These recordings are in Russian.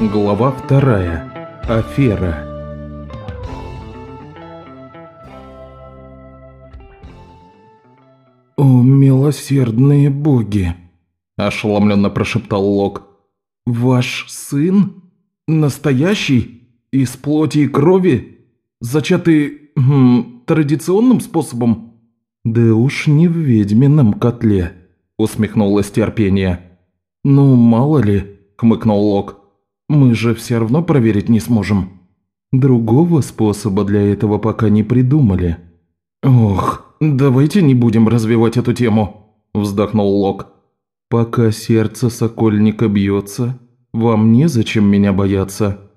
Глава вторая. Афера. «О, милосердные боги!» – ошеломленно прошептал Лок. «Ваш сын? Настоящий? Из плоти и крови? Зачатый хм, традиционным способом?» «Да уж не в ведьмином котле», – усмехнулось терпение. «Ну, мало ли», – хмыкнул Лок. Мы же все равно проверить не сможем. Другого способа для этого пока не придумали. Ох, давайте не будем развивать эту тему, вздохнул Лок. Пока сердце сокольника бьется, вам незачем меня бояться.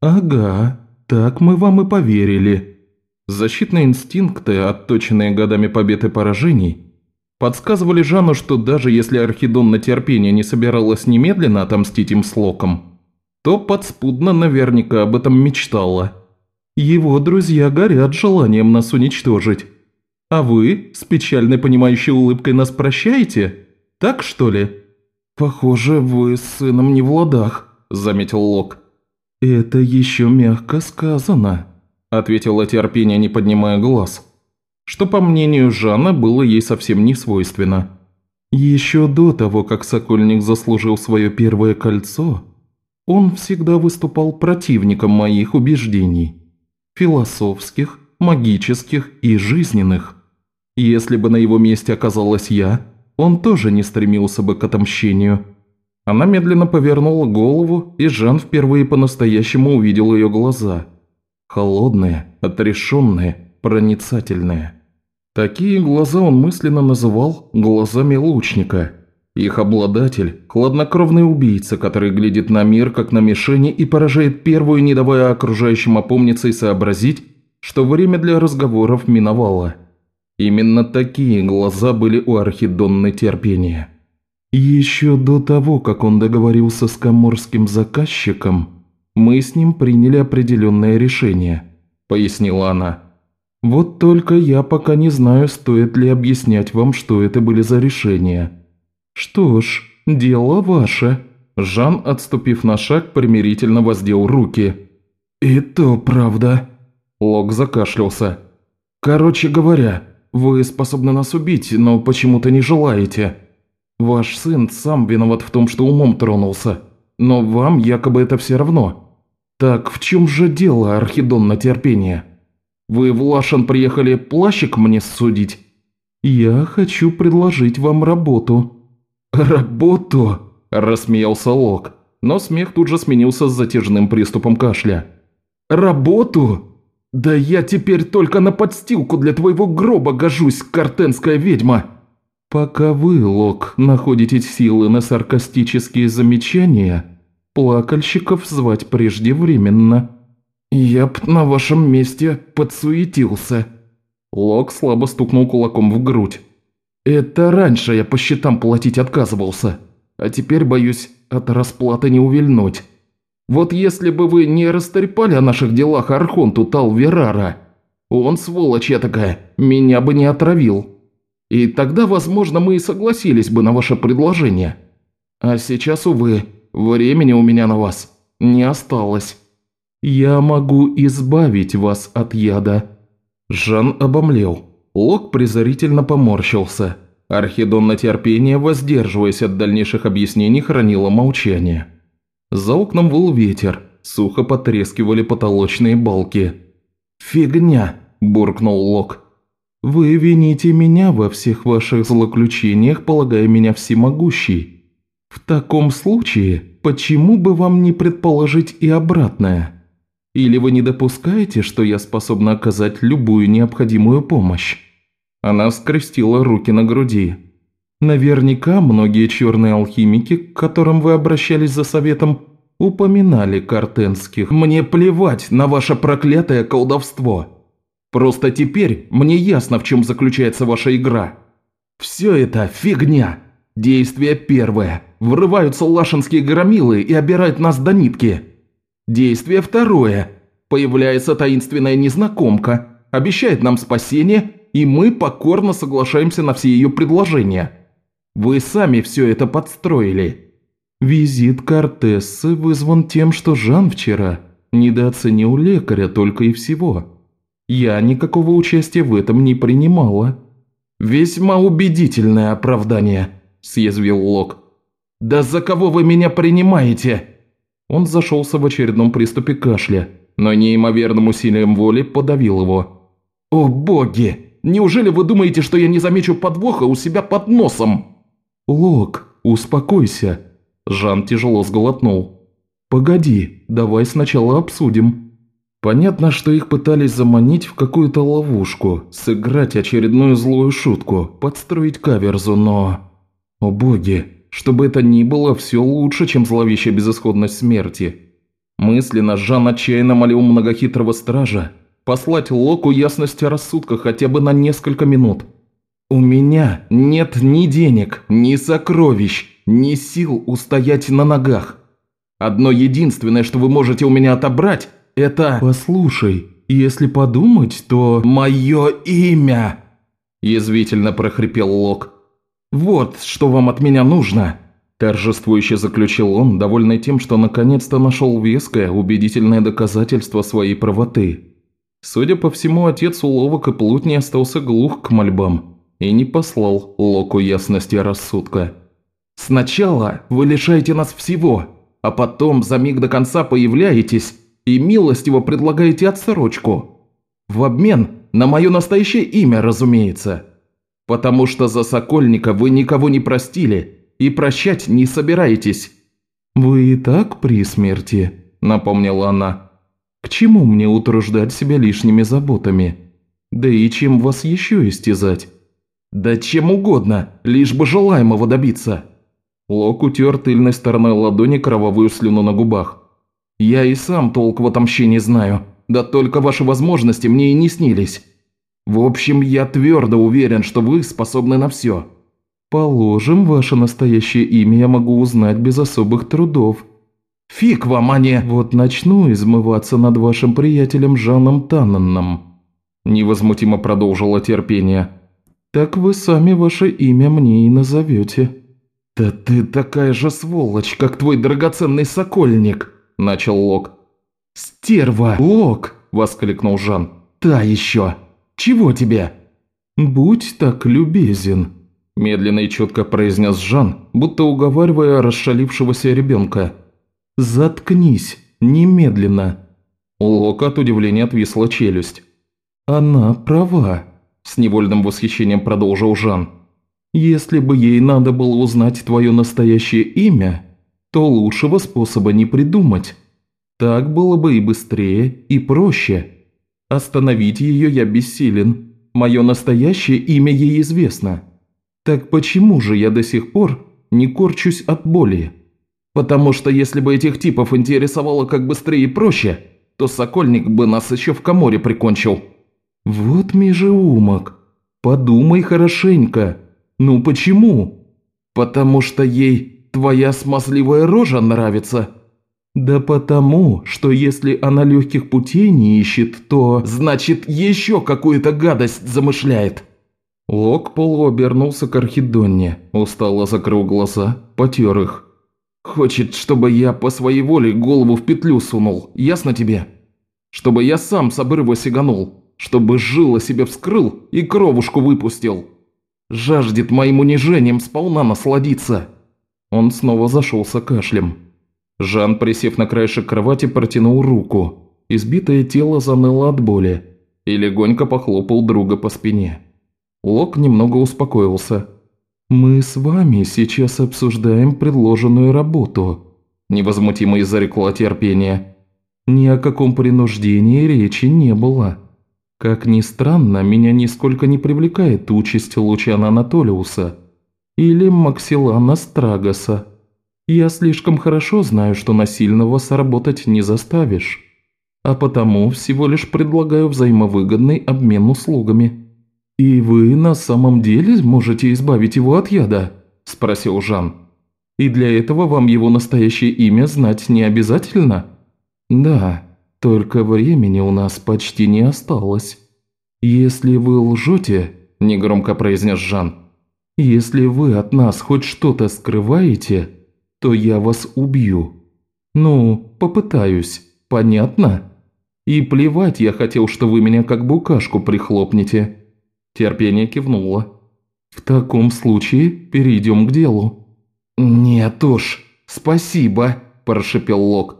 Ага, так мы вам и поверили. Защитные инстинкты, отточенные годами побед и поражений, подсказывали Жану, что даже если Архидон на терпение не собиралась немедленно отомстить им с Локом, то подспудно наверняка об этом мечтала. Его друзья горят желанием нас уничтожить. А вы с печальной понимающей улыбкой нас прощаете? Так что ли?» «Похоже, вы с сыном не в ладах», – заметил Лок. «Это еще мягко сказано», – ответила терпение, не поднимая глаз. Что, по мнению Жанна, было ей совсем не свойственно. Еще до того, как Сокольник заслужил свое первое кольцо, он всегда выступал противником моих убеждений. Философских, магических и жизненных. Если бы на его месте оказалась я, он тоже не стремился бы к отомщению. Она медленно повернула голову, и Жан впервые по-настоящему увидел ее глаза. Холодные, отрешенные, проницательные. Такие глаза он мысленно называл глазами лучника – их обладатель – хладнокровный убийца, который глядит на мир как на мишени и поражает первую, не давая окружающим опомниться и сообразить, что время для разговоров миновало. Именно такие глаза были у Архидонны терпения. Еще до того, как он договорился с коморским заказчиком, мы с ним приняли определенное решение, пояснила она. Вот только я пока не знаю, стоит ли объяснять вам, что это были за решения. «Что ж, дело ваше». Жан, отступив на шаг, примирительно воздел руки. «И то правда». Лок закашлялся. «Короче говоря, вы способны нас убить, но почему-то не желаете. Ваш сын сам виноват в том, что умом тронулся, но вам якобы это все равно. Так в чем же дело, Архидон, на терпение? Вы в Лашен приехали плащик мне судить?» «Я хочу предложить вам работу», «Работу!» – рассмеялся Лок, но смех тут же сменился с затяжным приступом кашля. «Работу? Да я теперь только на подстилку для твоего гроба гожусь, картенская ведьма!» «Пока вы, Лок, находите силы на саркастические замечания, плакальщиков звать преждевременно». «Я б на вашем месте подсуетился». Лок слабо стукнул кулаком в грудь. Это раньше я по счетам платить отказывался, а теперь, боюсь, от расплаты не увильнуть. Вот если бы вы не растрепали о наших делах Архонту Талверара, он, сволочь я такая, меня бы не отравил. И тогда, возможно, мы и согласились бы на ваше предложение. А сейчас, увы, времени у меня на вас не осталось. Я могу избавить вас от яда». Жан обомлел. Лок презрительно поморщился. Архидон на терпение, воздерживаясь от дальнейших объяснений, хранила молчание. За окном выл ветер, сухо потрескивали потолочные балки. «Фигня!» – буркнул Лок. «Вы вините меня во всех ваших злоключениях, полагая меня всемогущей. В таком случае, почему бы вам не предположить и обратное?» Или вы не допускаете, что я способна оказать любую необходимую помощь?» Она скрестила руки на груди. «Наверняка многие черные алхимики, к которым вы обращались за советом, упоминали картенских. Мне плевать на ваше проклятое колдовство. Просто теперь мне ясно, в чем заключается ваша игра. Все это фигня. Действие первое. Врываются лашинские громилы и обирают нас до нитки. Действие второе. Появляется таинственная незнакомка, обещает нам спасение, и мы покорно соглашаемся на все ее предложения. Вы сами все это подстроили. Визит Кортессы вызван тем, что Жан вчера недооценил лекаря только и всего. Я никакого участия в этом не принимала». «Весьма убедительное оправдание», – съязвил Лок. «Да за кого вы меня принимаете?» Он зашелся в очередном приступе кашля, но неимоверным усилием воли подавил его. «О боги! Неужели вы думаете, что я не замечу подвоха у себя под носом?» «Лок, успокойся!» Жан тяжело сглотнул. «Погоди, давай сначала обсудим». Понятно, что их пытались заманить в какую-то ловушку, сыграть очередную злую шутку, подстроить каверзу, но... О боги, чтобы это ни было, все лучше, чем зловещая безысходность смерти. Мысленно Жан отчаянно молил многохитрого стража послать Локу ясность рассудка хотя бы на несколько минут. «У меня нет ни денег, ни сокровищ, ни сил устоять на ногах. Одно единственное, что вы можете у меня отобрать, это...» «Послушай, если подумать, то...» «Мое имя!» – язвительно прохрипел Лок. «Вот что вам от меня нужно!» Торжествующе заключил он, довольный тем, что наконец-то нашел веское, убедительное доказательство своей правоты. Судя по всему, отец уловок и плутни остался глух к мольбам и не послал Локу ясности рассудка. «Сначала вы лишаете нас всего, а потом за миг до конца появляетесь и милостиво предлагаете отсрочку. В обмен на мое настоящее имя, разумеется. Потому что за Сокольника вы никого не простили и прощать не собираетесь». «Вы и так при смерти», – напомнила она. «К чему мне утруждать себя лишними заботами? Да и чем вас еще истязать?» «Да чем угодно, лишь бы желаемого добиться». Лок утер тыльной стороной ладони кровавую слюну на губах. «Я и сам толк в отомщении знаю, да только ваши возможности мне и не снились. В общем, я твердо уверен, что вы способны на все». «Положим, ваше настоящее имя я могу узнать без особых трудов». «Фиг вам, а не...» «Вот начну измываться над вашим приятелем Жаном Танненном», – невозмутимо продолжило терпение. «Так вы сами ваше имя мне и назовете». «Да ты такая же сволочь, как твой драгоценный сокольник!» – начал Лок. «Стерва! Лок!» – воскликнул Жан. «Та еще! Чего тебе?» «Будь так любезен», – медленно и четко произнес Жан, будто уговаривая расшалившегося ребенка. «Заткнись, немедленно!» У Лока от удивления отвисла челюсть. «Она права», – с невольным восхищением продолжил Жан. Если бы ей надо было узнать твое настоящее имя, то лучшего способа не придумать. Так было бы и быстрее, и проще. Остановить ее я бессилен. Мое настоящее имя ей известно. Так почему же я до сих пор не корчусь от боли? Потому что если бы этих типов интересовало как быстрее и проще, то Сокольник бы нас еще в коморе прикончил. Вот межеумок. Подумай хорошенько. «Ну почему?» «Потому что ей твоя смазливая рожа нравится?» «Да потому, что если она легких путей не ищет, то...» «Значит, еще какую-то гадость замышляет!» Лок полуобернулся к Архидонне, устало закрыл глаза, потер их. «Хочет, чтобы я по своей воле голову в петлю сунул, ясно тебе? Чтобы я сам с обрыва сиганул, чтобы жило себе вскрыл и кровушку выпустил. Жаждет моим унижением сполна насладиться!» Он снова зашелся кашлем. Жан, присев на краешек кровати, протянул руку. Избитое тело заныло от боли и легонько похлопал друга по спине. Лок немного успокоился. «Мы с вами сейчас обсуждаем предложенную работу», – невозмутимо изрекла терпение. «Ни о каком принуждении речи не было». Как ни странно, меня нисколько не привлекает участь Лучана Анатолиуса или Максилана Страгоса. Я слишком хорошо знаю, что насильно вас работать не заставишь, а потому всего лишь предлагаю взаимовыгодный обмен услугами». «И вы на самом деле можете избавить его от яда?» – спросил Жан. «И для этого вам его настоящее имя знать не обязательно?» «Да», только времени у нас почти не осталось. Если вы лжете, негромко произнес Жан, если вы от нас хоть что-то скрываете, то я вас убью. Ну, попытаюсь, понятно? И плевать я хотел, что вы меня как букашку прихлопнете». Терпение кивнуло. «В таком случае перейдем к делу». «Нет уж, спасибо», – прошепел Лок.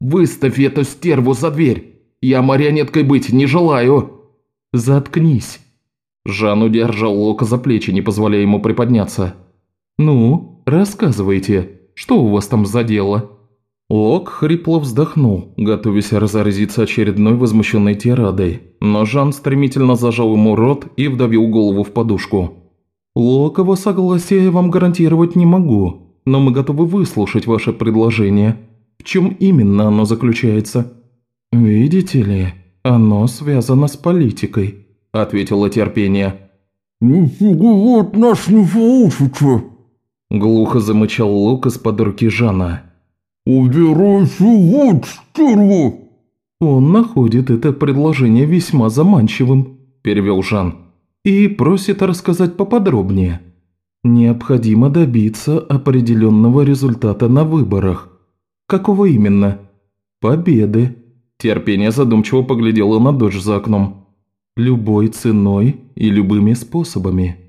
«Выставь эту стерву за дверь! Я марионеткой быть не желаю!» «Заткнись!» Жан удержал Лока за плечи, не позволяя ему приподняться. «Ну, рассказывайте, что у вас там за дело?» Лок хрипло вздохнул, готовясь разразиться очередной возмущенной тирадой, но Жан стремительно зажал ему рот и вдавил голову в подушку. «Локово согласия я вам гарантировать не могу, но мы готовы выслушать ваше предложение. В чем именно оно заключается?» «Видите ли, оно связано с политикой», – ответила терпение. «Вот нас не получится», – глухо замычал Лук из-под руки Жана. «Убирайся вот, стерва!» «Он находит это предложение весьма заманчивым», – перевел Жан, – «и просит рассказать поподробнее. Необходимо добиться определенного результата на выборах. Какого именно?» «Победы». Терпение задумчиво поглядело на дочь за окном. «Любой ценой и любыми способами».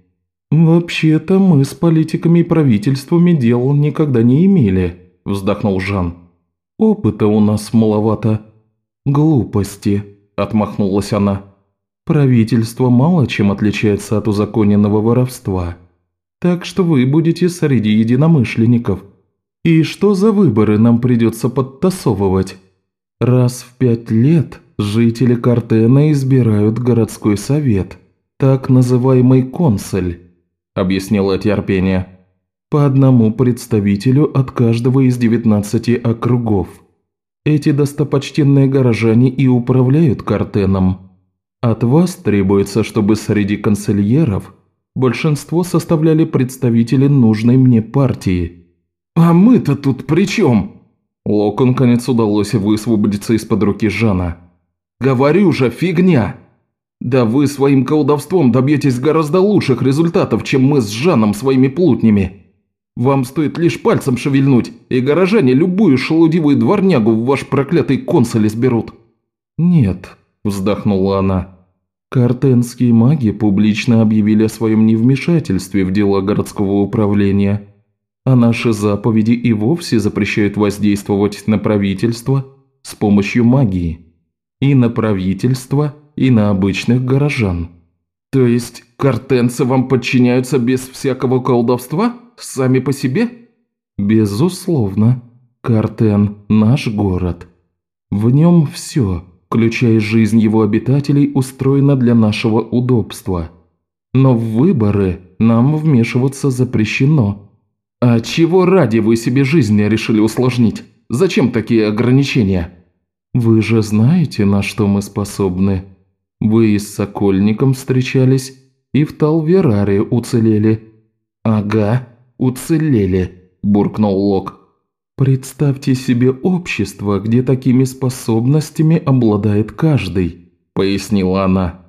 «Вообще-то мы с политиками и правительствами дел никогда не имели», – вздохнул Жан. «Опыта у нас маловато». «Глупости», – отмахнулась она. «Правительство мало чем отличается от узаконенного воровства. Так что вы будете среди единомышленников. И что за выборы нам придется подтасовывать? Раз в пять лет жители Картена избирают городской совет, так называемый консуль», – объяснила терпение по одному представителю от каждого из 19 округов. Эти достопочтенные горожане и управляют картеном. От вас требуется, чтобы среди консильеров большинство составляли представители нужной мне партии. «А мы-то тут при чем?» Локу наконец удалось высвободиться из-под руки Жана. «Говорю же, фигня! Да вы своим колдовством добьетесь гораздо лучших результатов, чем мы с Жаном своими плутнями!» Вам стоит лишь пальцем шевельнуть, и горожане любую шелудивую дворнягу в ваш проклятый консуль изберут». «Нет», – вздохнула она. «Картенские маги публично объявили о своем невмешательстве в дела городского управления, а наши заповеди и вовсе запрещают воздействовать на правительство с помощью магии. И на правительство, и на обычных горожан». «То есть картенцы вам подчиняются без всякого колдовства?» сами по себе?» «Безусловно. Картен – наш город. В нем все, включая жизнь его обитателей, устроено для нашего удобства. Но в выборы нам вмешиваться запрещено». «А чего ради вы себе жизнь решили усложнить? Зачем такие ограничения?» «Вы же знаете, на что мы способны. Вы и с Сокольником встречались, и в Талвераре уцелели». «Ага уцелели», – буркнул Лок. «Представьте себе общество, где такими способностями обладает каждый», – пояснила она.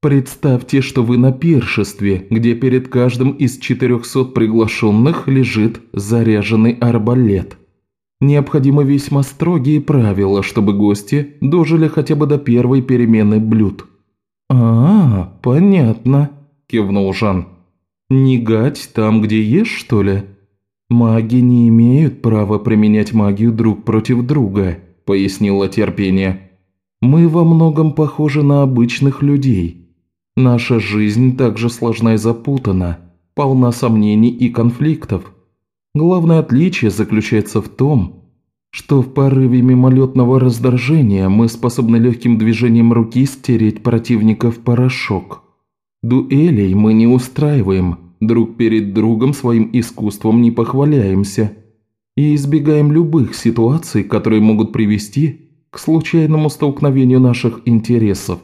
«Представьте, что вы на пиршестве, где перед каждым из 400 приглашенных лежит заряженный арбалет. Необходимы весьма строгие правила, чтобы гости дожили хотя бы до первой перемены блюд». «А, понятно», – кивнул Жан. «Не гать там, где ешь, что ли?» «Маги не имеют права применять магию друг против друга», – пояснила терпение. «Мы во многом похожи на обычных людей. Наша жизнь также сложна и запутана, полна сомнений и конфликтов. Главное отличие заключается в том, что в порыве мимолетного раздражения мы способны легким движением руки стереть противника в порошок». Дуэлей мы не устраиваем, друг перед другом своим искусством не похваляемся и избегаем любых ситуаций, которые могут привести к случайному столкновению наших интересов.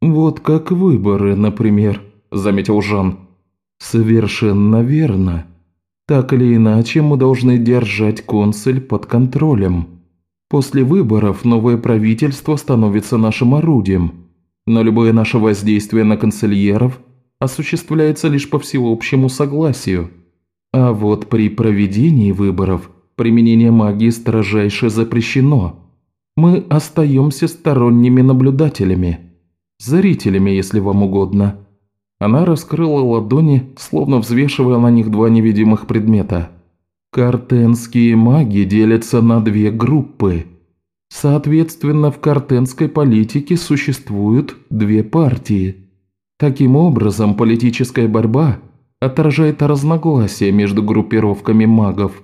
Вот как выборы, например, заметил Жан. Совершенно верно. Так или иначе, мы должны держать консуль под контролем. После выборов новое правительство становится нашим орудием – но любое наше воздействие на консильеров осуществляется лишь по всеобщему согласию. А вот при проведении выборов применение магии строжайше запрещено. Мы остаемся сторонними наблюдателями. Зрителями, если вам угодно». Она раскрыла ладони, словно взвешивая на них два невидимых предмета. Картенские маги делятся на две группы. Соответственно, в картенской политике существуют две партии. Таким образом, политическая борьба отражает разногласия между группировками магов.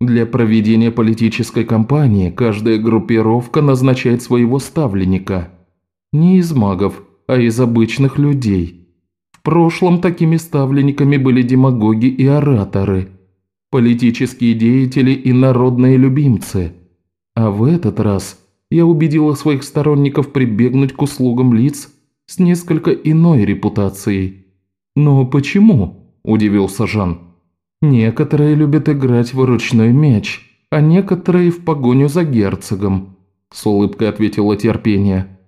Для проведения политической кампании каждая группировка назначает своего ставленника. Не из магов, а из обычных людей. Прошлом такими ставленниками были демагоги и ораторы, политические деятели и народные любимцы – а в этот раз я убедила своих сторонников прибегнуть к услугам лиц с несколько иной репутацией. «Но почему?» – удивился Жан. «Некоторые любят играть в ручной мяч, а некоторые в погоню за герцогом», – с улыбкой ответила терпение.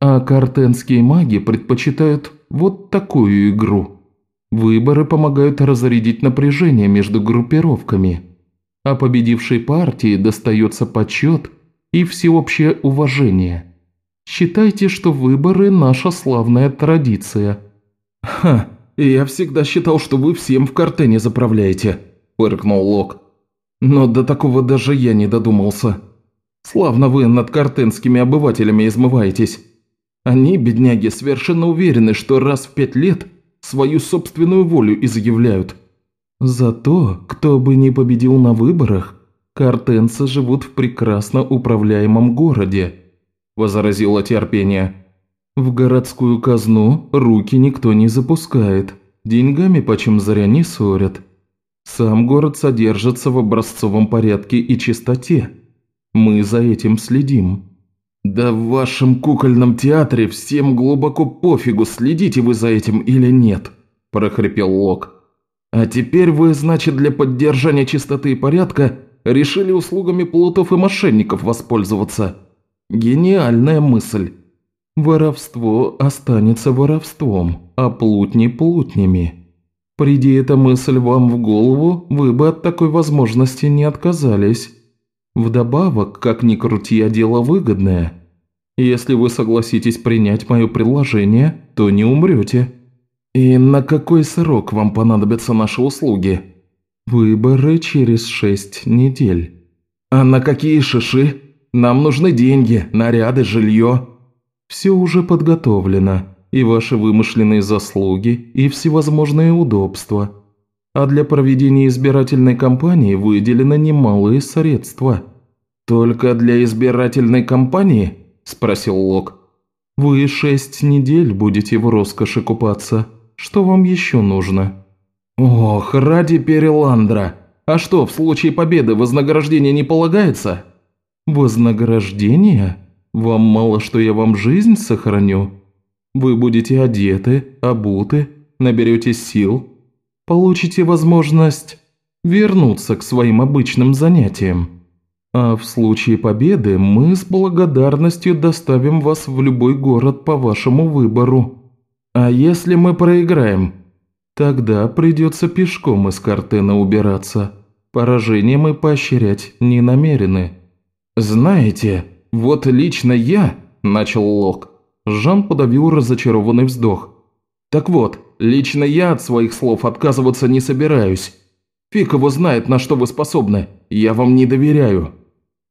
«А картенские маги предпочитают вот такую игру. Выборы помогают разрядить напряжение между группировками» а победившей партии достается почет и всеобщее уважение. Считайте, что выборы – наша славная традиция». «Ха, я всегда считал, что вы всем в картене заправляете», – фыркнул Лок. «Но до такого даже я не додумался. Славно вы над картенскими обывателями измываетесь. Они, бедняги, совершенно уверены, что раз в пять лет свою собственную волю изъявляют». Зато, кто бы ни победил на выборах, картенцы живут в прекрасно управляемом городе», – возразила терпение. «В городскую казну руки никто не запускает, деньгами почем зря не ссорят. Сам город содержится в образцовом порядке и чистоте. Мы за этим следим». «Да в вашем кукольном театре всем глубоко пофигу, следите вы за этим или нет», – прохрипел Лок. А теперь вы, значит, для поддержания чистоты и порядка решили услугами плутов и мошенников воспользоваться. Гениальная мысль. Воровство останется воровством, а плутни – плутнями. Приди эта мысль вам в голову, вы бы от такой возможности не отказались. Вдобавок, как ни крути, а дело выгодное. Если вы согласитесь принять мое предложение, то не умрете. «И на какой срок вам понадобятся наши услуги?» «Выборы через шесть недель». «А на какие шиши? Нам нужны деньги, наряды, жилье». «Все уже подготовлено, и ваши вымышленные заслуги, и всевозможные удобства. А для проведения избирательной кампании выделено немалые средства». «Только для избирательной кампании?» – спросил Лок. «Вы шесть недель будете в роскоши купаться». Что вам еще нужно?» «Ох, ради Переландра! А что, в случае победы вознаграждение не полагается?» «Вознаграждение? Вам мало, что я вам жизнь сохраню? Вы будете одеты, обуты, наберете сил, получите возможность вернуться к своим обычным занятиям. А в случае победы мы с благодарностью доставим вас в любой город по вашему выбору». «А если мы проиграем?» «Тогда придется пешком из картена убираться. Поражение мы поощрять не намерены». «Знаете, вот лично я...» – начал Лок. Жан подавил разочарованный вздох. «Так вот, лично я от своих слов отказываться не собираюсь. Фиг его знает, на что вы способны. Я вам не доверяю.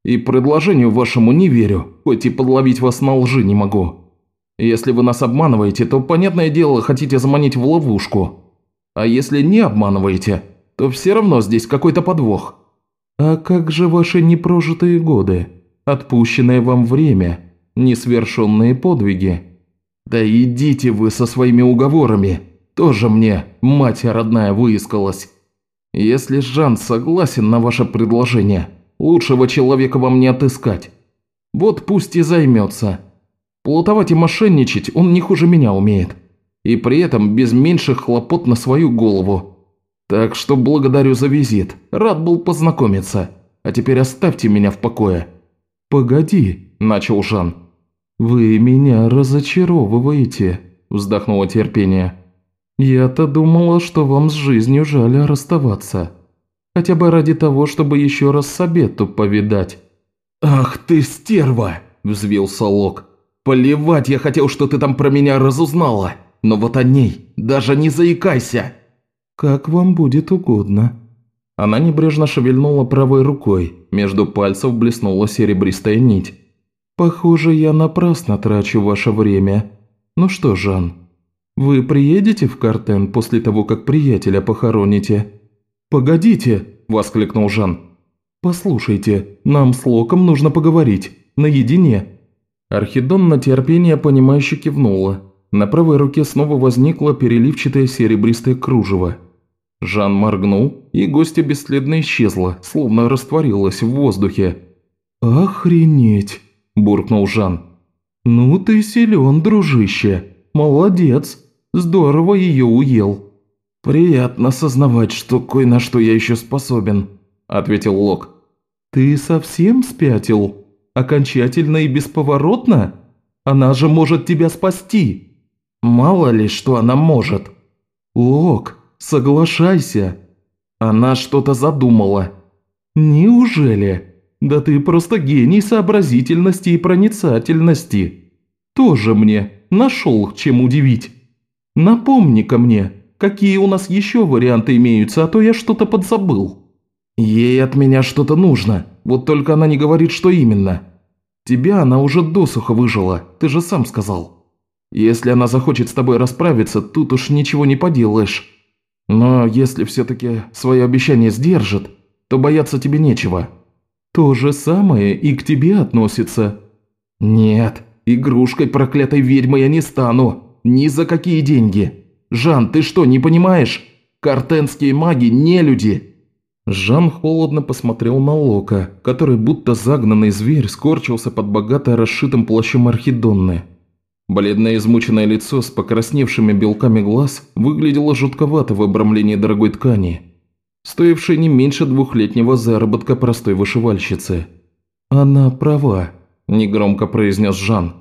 И предложению вашему не верю, хоть и подловить вас на лжи не могу. Если вы нас обманываете, то, понятное дело, хотите заманить в ловушку. А если не обманываете, то все равно здесь какой-то подвох. А как же ваши непрожитые годы? Отпущенное вам время, несвершенные подвиги? Да идите вы со своими уговорами. Тоже мне мать родная выискалась. Если Жан согласен на ваше предложение, лучшего человека вам не отыскать. Вот пусть и займется. Плутовать и мошенничать он не хуже меня умеет. И при этом без меньших хлопот на свою голову. Так что благодарю за визит. Рад был познакомиться. А теперь оставьте меня в покое». «Погоди», – начал Жан. «Вы меня разочаровываете», – вздохнула терпение. «Я-то думала, что вам с жизнью жаль расставаться. Хотя бы ради того, чтобы еще раз Сабетту повидать». «Ах ты стерва!» – взвился Лок. «Плевать я хотел, что ты там про меня разузнала, но вот о ней даже не заикайся!» «Как вам будет угодно». Она небрежно шевельнула правой рукой, между пальцев блеснула серебристая нить. «Похоже, я напрасно трачу ваше время. Ну что, Жан, вы приедете в Картен после того, как приятеля похороните?» «Погодите!» – воскликнул Жан. «Послушайте, нам с Локом нужно поговорить. Наедине». Архидон на терпение понимающе кивнула. На правой руке снова возникло переливчатое серебристое кружево. Жан моргнул, и гостья бесследно исчезла, словно растворилась в воздухе. «Охренеть!» – буркнул Жан. «Ну ты силен, дружище. Молодец. Здорово ее уел». «Приятно сознавать, что кое на что я еще способен», – ответил Лок. «Ты совсем спятил? Окончательно и бесповоротно? Она же может тебя спасти!» «Мало ли, что она может!» «Лок, соглашайся!» «Она что-то задумала!» «Неужели? Да ты просто гений сообразительности и проницательности!» «Тоже мне нашел чем удивить!» «Напомни-ка мне, Какие у нас еще варианты имеются, а то я что-то подзабыл». «Ей от меня что-то нужно, вот только она не говорит, что именно. Тебя она уже досуха выжила, ты же сам сказал. Если она захочет с тобой расправиться, тут уж ничего не поделаешь. Но если все-таки свое обещание сдержит, то бояться тебе нечего». «То же самое и к тебе относится». «Нет, игрушкой проклятой ведьмы я не стану, ни за какие деньги». «Жан, ты что, не понимаешь? Картенские маги не люди!» Жан холодно посмотрел на Лока, который будто загнанный зверь скорчился под богато расшитым плащом Архидонны. Бледное измученное лицо с покрасневшими белками глаз выглядело жутковато в обрамлении дорогой ткани, стоившей не меньше двухлетнего заработка простой вышивальщицы. «Она права», – негромко произнес Жан.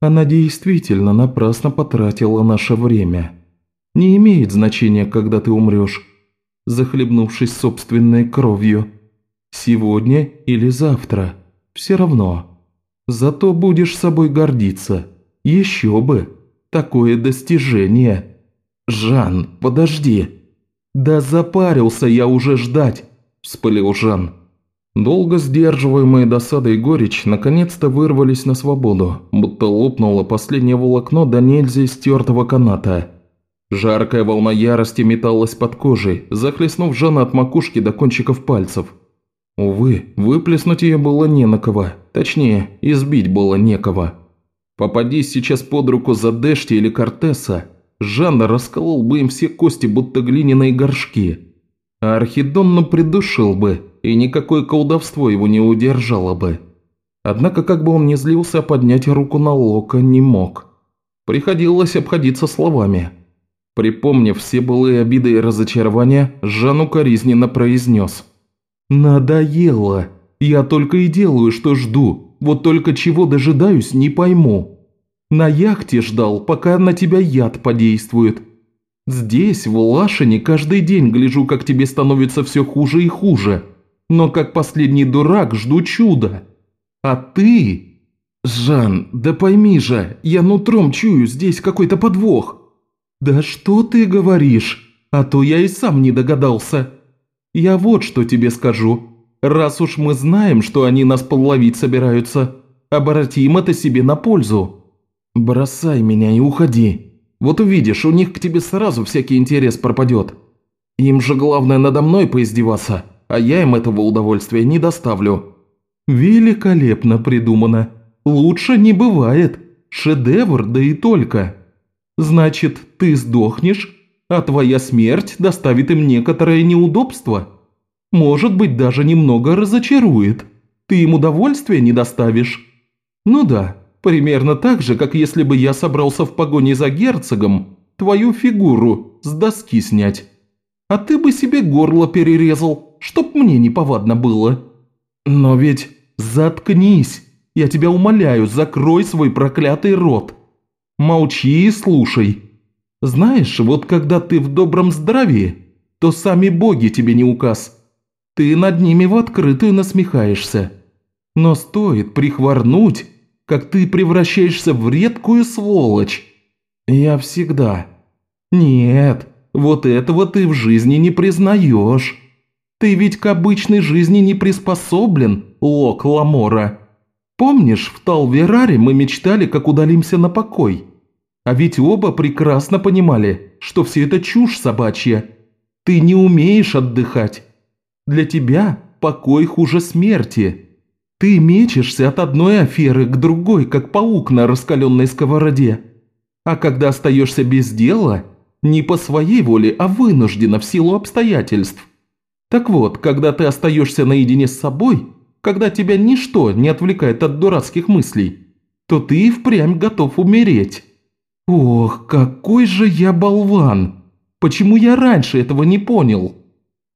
«Она действительно напрасно потратила наше время». Не имеет значения, когда ты умрешь, захлебнувшись собственной кровью. Сегодня или завтра. Все равно. Зато будешь собой гордиться. Еще бы. Такое достижение. Жан, подожди. Да запарился я уже ждать, вспылил Жан. Долго сдерживаемые досада и горечь наконец-то вырвались на свободу, будто лопнуло последнее волокно до нельзя стертого каната. Жаркая волна ярости металась под кожей, захлестнув Жана от макушки до кончиков пальцев. Увы, выплеснуть ее было не на кого, точнее, избить было некого. Попадись сейчас под руку за Задешти или Кортеса, Жан расколол бы им все кости, будто глиняные горшки. А Архидонну придушил бы, и никакое колдовство его не удержало бы. Однако, как бы он ни злился, поднять руку на Лока не мог. Приходилось обходиться словами – Припомнив все былые обиды и разочарования, Жан укоризненно произнес. «Надоело. Я только и делаю, что жду. Вот только чего дожидаюсь, не пойму. На яхте ждал, пока на тебя яд подействует. Здесь, в Лашине, каждый день гляжу, как тебе становится все хуже и хуже. Но как последний дурак жду чуда. А ты...» «Жан, да пойми же, я нутром чую здесь какой-то подвох». «Да что ты говоришь? А то я и сам не догадался. Я вот что тебе скажу. Раз уж мы знаем, что они нас подловить собираются, обратим это себе на пользу. Бросай меня и уходи. Вот увидишь, у них к тебе сразу всякий интерес пропадет. Им же главное надо мной поиздеваться, а я им этого удовольствия не доставлю». «Великолепно придумано. Лучше не бывает. Шедевр, да и только». Значит, ты сдохнешь, а твоя смерть доставит им некоторое неудобство. Может быть, даже немного разочарует. Ты им удовольствия не доставишь. Ну да, примерно так же, как если бы я собрался в погоне за герцогом твою фигуру с доски снять. А ты бы себе горло перерезал, чтоб мне неповадно было. Но ведь заткнись, я тебя умоляю, закрой свой проклятый рот. Молчи и слушай. Знаешь, вот когда ты в добром здравии, то сами боги тебе не указ. Ты над ними в открытую насмехаешься. Но стоит прихворнуть, как ты превращаешься в редкую сволочь. Я всегда. Нет, вот этого ты в жизни не признаешь. Ты ведь к обычной жизни не приспособлен, Лок Ламора. Помнишь, в Талвераре мы мечтали, как удалимся на покой? А ведь оба прекрасно понимали, что все это чушь собачья. Ты не умеешь отдыхать. Для тебя покой хуже смерти. Ты мечешься от одной аферы к другой, как паук на раскаленной сковороде. А когда остаешься без дела, не по своей воле, а вынужденно в силу обстоятельств. Так вот, когда ты остаешься наедине с собой, когда тебя ничто не отвлекает от дурацких мыслей, то ты впрямь готов умереть. Ох, какой же я болван! Почему я раньше этого не понял?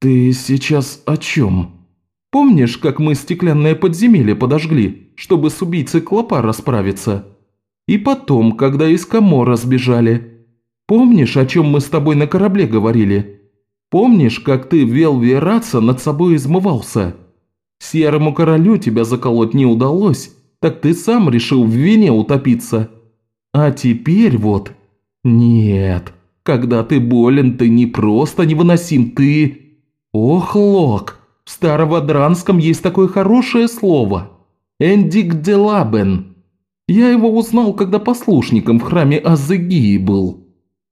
Ты сейчас о чем? Помнишь, как мы стеклянное подземелье подожгли, чтобы с убийцей Клопа расправиться? И потом, когда из Камора сбежали. Помнишь, о чем мы с тобой на корабле говорили? Помнишь, как ты вел Вераца над собой измывался? Серому королю тебя заколоть не удалось, так ты сам решил в вине утопиться. А теперь вот... Нет, когда ты болен, ты не просто невыносим, ты... Ох, Лок, в Староводранском есть такое хорошее слово. Эндик де Лабен. Я его узнал, когда послушником в храме Азегии был.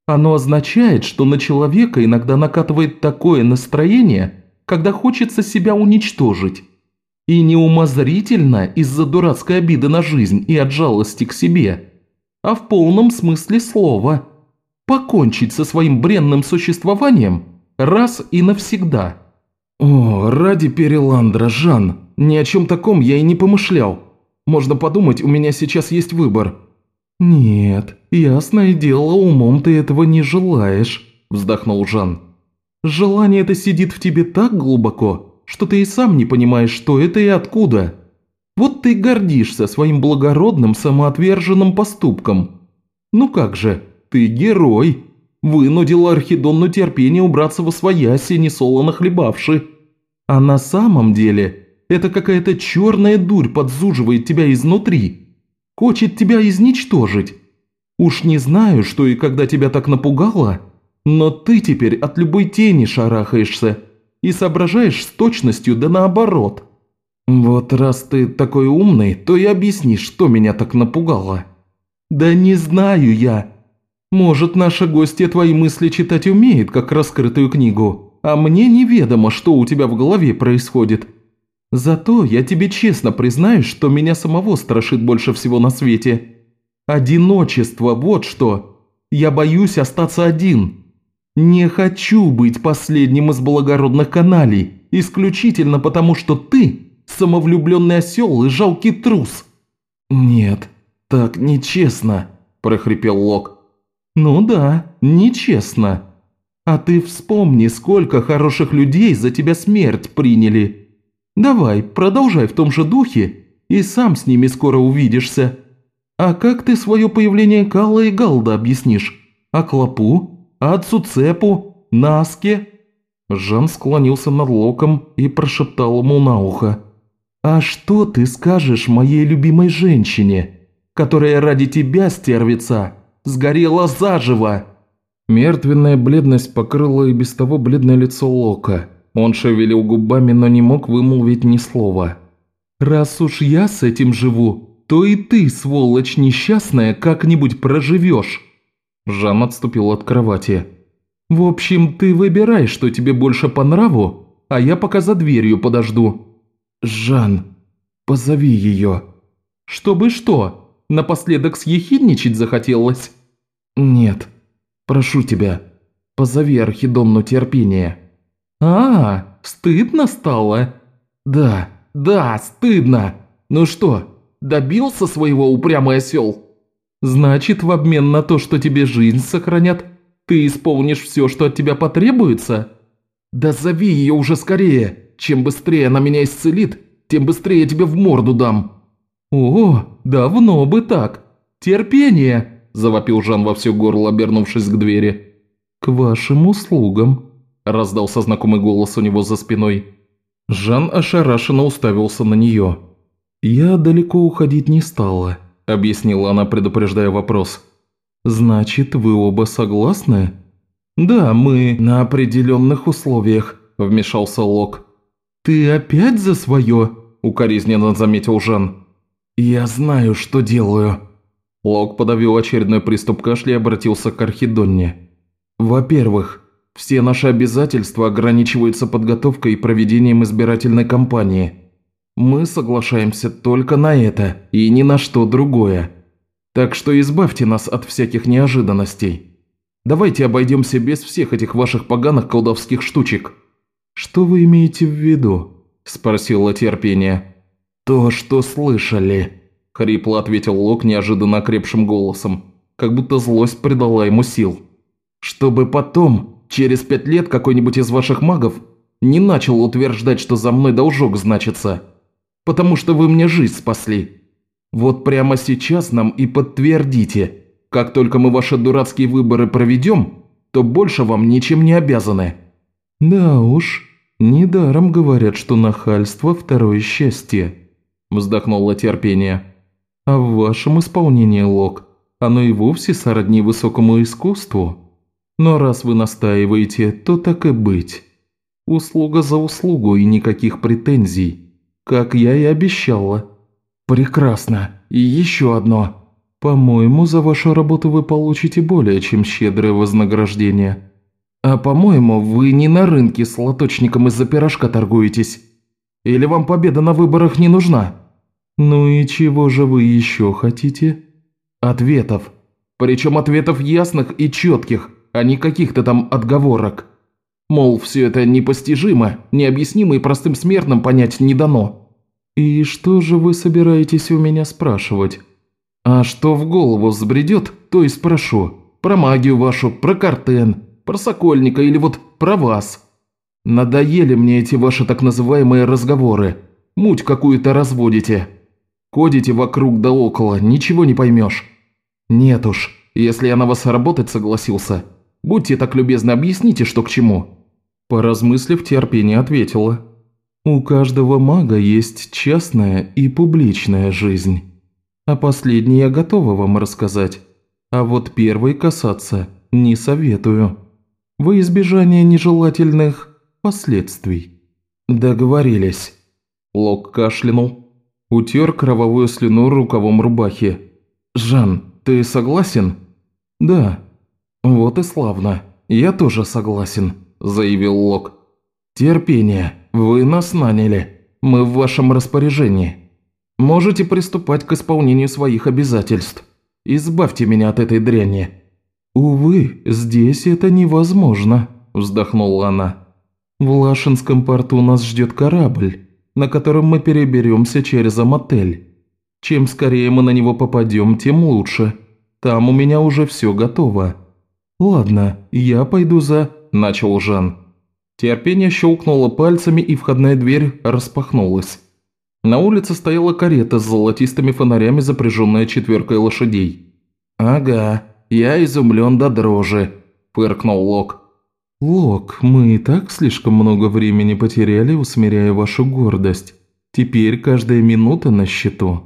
Оно означает, что на человека иногда накатывает такое настроение, когда хочется себя уничтожить. И неумозрительно из-за дурацкой обиды на жизнь и от жалости к себе, а в полном смысле слова. Покончить со своим бренным существованием раз и навсегда – «О, ради Переландра, Жан, ни о чем таком я и не помышлял. Можно подумать, у меня сейчас есть выбор». «Нет, ясное дело, умом ты этого не желаешь», – вздохнул Жан. «Желание это сидит в тебе так глубоко, что ты и сам не понимаешь, что это и откуда. Вот ты гордишься своим благородным самоотверженным поступком. Ну как же, ты герой, вынудил Архидонну терпение убраться во свояси, несолоно хлебавши. А на самом деле это какая-то черная дурь подзуживает тебя изнутри, хочет тебя изничтожить. Уж не знаю, что и когда тебя так напугало, но ты теперь от любой тени шарахаешься и соображаешь с точностью да наоборот. Вот раз ты такой умный, то и объясни, что меня так напугало. Да не знаю я, может, наша гостья твои мысли читать умеет, как раскрытую книгу, а мне неведомо, что у тебя в голове происходит. Зато я тебе честно признаюсь, что меня самого страшит больше всего на свете. Одиночество, вот что. Я боюсь остаться один. Не хочу быть последним из благородных каналей, исключительно потому, что ты – самовлюбленный осел и жалкий трус». «Нет, так нечестно», – прохрипел Лок. «Ну да, нечестно. А ты вспомни, сколько хороших людей за тебя смерть приняли. Давай, продолжай в том же духе, и сам с ними скоро увидишься. А как ты свое появление Калла и Галда объяснишь? А Клопу? А отцу Цепу? Наске?» Жан склонился над Локом и прошептал ему на ухо. «А что ты скажешь моей любимой женщине, которая ради тебя, стервица, сгорела заживо!» Мертвенная бледность покрыла и без того бледное лицо Лока. Он шевелил губами, но не мог вымолвить ни слова. «Раз уж я с этим живу, то и ты, сволочь несчастная, как-нибудь проживешь!» Жан отступил от кровати. «В общем, ты выбирай, что тебе больше по нраву, а я пока за дверью подожду». «Жан, позови ее». «Чтобы что, напоследок съехидничать захотелось?» «Нет, прошу тебя, позови Архидонну терпение». «А, стыдно стало?» «Да, да, стыдно. Ну что, добился своего упрямый осел?» «Значит, в обмен на то, что тебе жизнь сохранят, ты исполнишь все, что от тебя потребуется?» «Да зови ее уже скорее. Чем быстрее она меня исцелит, тем быстрее я тебе в морду дам». «О, давно бы так. Терпение!» – завопил Жан во все горло, обернувшись к двери. «К вашим услугам», – раздался знакомый голос у него за спиной. Жан ошарашенно уставился на нее. «Я далеко уходить не стала», – объяснила она, предупреждая вопрос. «Значит, вы оба согласны?» «Да, мы на определенных условиях», – вмешался Лок. «Ты опять за свое?» – укоризненно заметил Жан. «Я знаю, что делаю». Лок подавил очередной приступ кашля и обратился к Архидонне. «Во-первых, все наши обязательства ограничиваются подготовкой и проведением избирательной кампании. Мы соглашаемся только на это и ни на что другое. Так что избавьте нас от всяких неожиданностей. Давайте обойдемся без всех этих ваших поганых колдовских штучек». «Что вы имеете в виду?» – спросила терпение. «То, что слышали», – хрипло ответил Лок неожиданно окрепшим голосом, как будто злость придала ему сил. «Чтобы потом через пять лет какой-нибудь из ваших магов не начал утверждать, что за мной должок значится, потому что вы мне жизнь спасли. Вот прямо сейчас нам и подтвердите, как только мы ваши дурацкие выборы проведем, то больше вам ничем не обязаны». «Да уж, недаром говорят, что нахальство – второе счастье», – вздохнула терпение. «А в вашем исполнении, Лок, оно и вовсе сородни высокому искусству». Но раз вы настаиваете, то так и быть. Услуга за услугу и никаких претензий, как я и обещала. Прекрасно. И еще одно. По-моему, за вашу работу вы получите более чем щедрое вознаграждение. А по-моему, вы не на рынке с лоточником из-за пирожка торгуетесь. Или вам победа на выборах не нужна? Ну и чего же вы еще хотите? Ответов. Причем ответов ясных и четких, а не каких-то там отговорок. Мол, все это непостижимо, необъяснимо и простым смертным понять не дано. И что же вы собираетесь у меня спрашивать? А что в голову взбредет, то и спрошу. Про магию вашу, про картен, про Сокольника или вот про вас. Надоели мне эти ваши так называемые разговоры. Муть какую-то разводите. Ходите вокруг да около, ничего не поймешь. Нет уж, если я на вас работать согласился, Будьте так любезны, объясните, что к чему». Поразмыслив, терпение ответила. «У каждого мага есть частная и публичная жизнь. А последней я готова вам рассказать. А вот первой касаться не советую. Во избежание нежелательных последствий». «Договорились». Лок кашлянул, утер кровавую слюну рукавом рубахи. «Жан, ты согласен?» «Да», «Вот и славно. Я тоже согласен», – заявил Лок. «Терпение. Вы нас наняли. Мы в вашем распоряжении. Можете приступать к исполнению своих обязательств. Избавьте меня от этой дряни». «Увы, здесь это невозможно», – вздохнула она. «В Лашинском порту нас ждет корабль, на котором мы переберемся через Амотель. Чем скорее мы на него попадем, тем лучше. Там у меня уже все готово». «Ладно, я пойду за...» – начал Жан. Терпение щелкнуло пальцами, и входная дверь распахнулась. На улице стояла карета с золотистыми фонарями, запряженная четверкой лошадей. «Ага, я изумлен до дрожи», – фыркнул Лок. «Лок, мы и так слишком много времени потеряли, усмиряя вашу гордость. Теперь каждая минута на счету.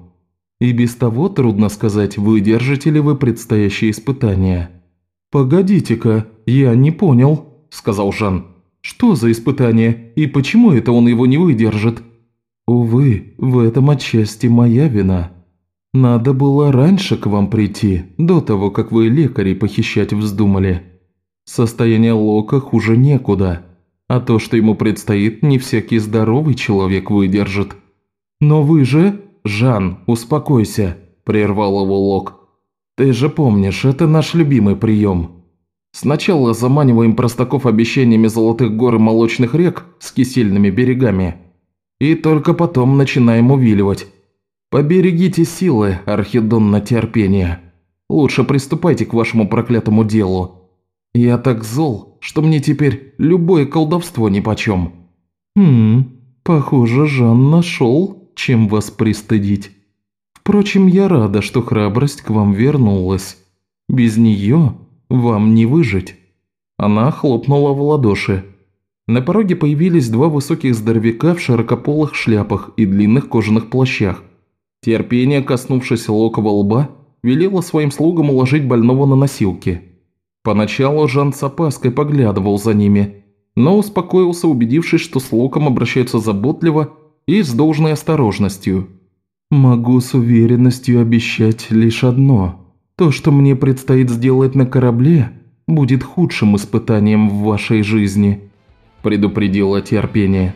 И без того трудно сказать, выдержите ли вы предстоящие испытания». «Погодите-ка, я не понял», – сказал Жан. «Что за испытание и почему это он его не выдержит?» «Увы, в этом отчасти моя вина. Надо было раньше к вам прийти, до того, как вы лекарей похищать вздумали. Состояние Лока хуже некуда, а то, что ему предстоит, не всякий здоровый человек выдержит. Но вы же...» «Жан, успокойся», – прервал его Лок. Ты же помнишь, это наш любимый прием. Сначала заманиваем простаков обещаниями золотых гор и молочных рек с кисельными берегами. И только потом начинаем увиливать. Поберегите силы, Архидон, на терпение. Лучше приступайте к вашему проклятому делу. Я так зол, что мне теперь любое колдовство нипочем». «Хм, похоже, Жан нашел, чем вас пристыдить». Впрочем, я рада, что храбрость к вам вернулась. Без нее вам не выжить». Она хлопнула в ладоши. На пороге появились два высоких здоровяка в широкополых шляпах и длинных кожаных плащах. Терпение, коснувшись локового лба, велело своим слугам уложить больного на носилки. Поначалу Жан с опаской поглядывал за ними, но успокоился, убедившись, что с Локом обращаются заботливо и с должной осторожностью. «Могу с уверенностью обещать лишь одно. То, что мне предстоит сделать на корабле, будет худшим испытанием в вашей жизни», – предупредила терпение.